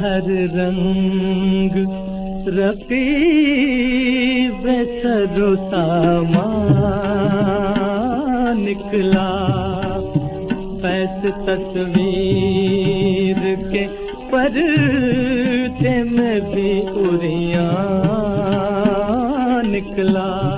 ہر رنگ، رقیب سر و سامان نکلا۔ پیس تصویر کے پردے میں بھی اریاں نکلا۔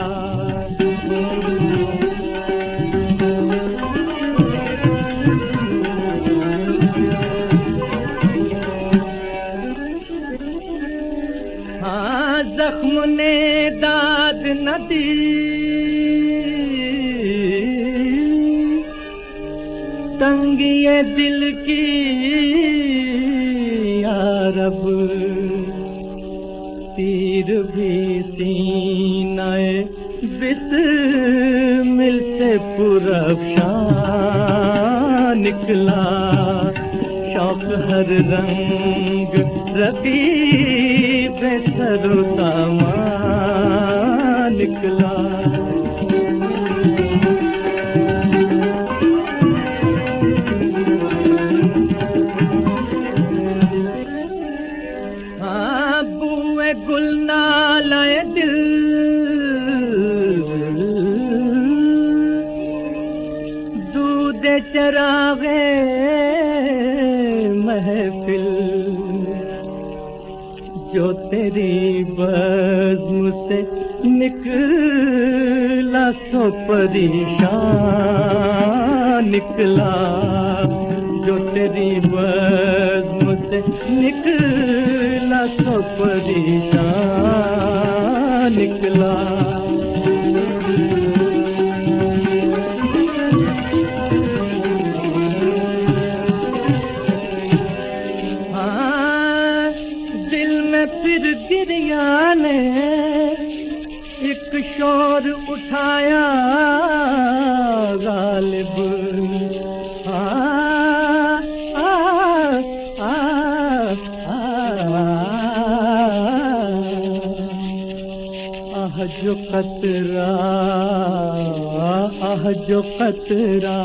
زخم نے داد نہ دی تنگی دل کی، یا رب۔ تیر بھی سینہ بس مل سے پرفشان نکلا۔ شوق ہر رنگ رقیب سر و سامان نکلا۔ ہاں گل دل۔ دودھ چراغے محفل۔ جو تیری بزم سے نکلا، سو پریشان نکلا۔ جو تیری بزم سے نکلا، سو پریشان نکلا۔ پھر گریا نے ایک شور اٹھایا غالب۔ آ آہ جو قطرہ، آہ جو قطرہ،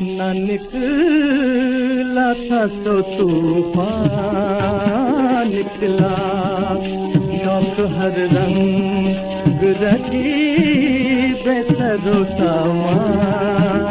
نہ نکلا تھا سو طوفان۔ نکلا شوق ہر رنگ رکھی بے سرو سامان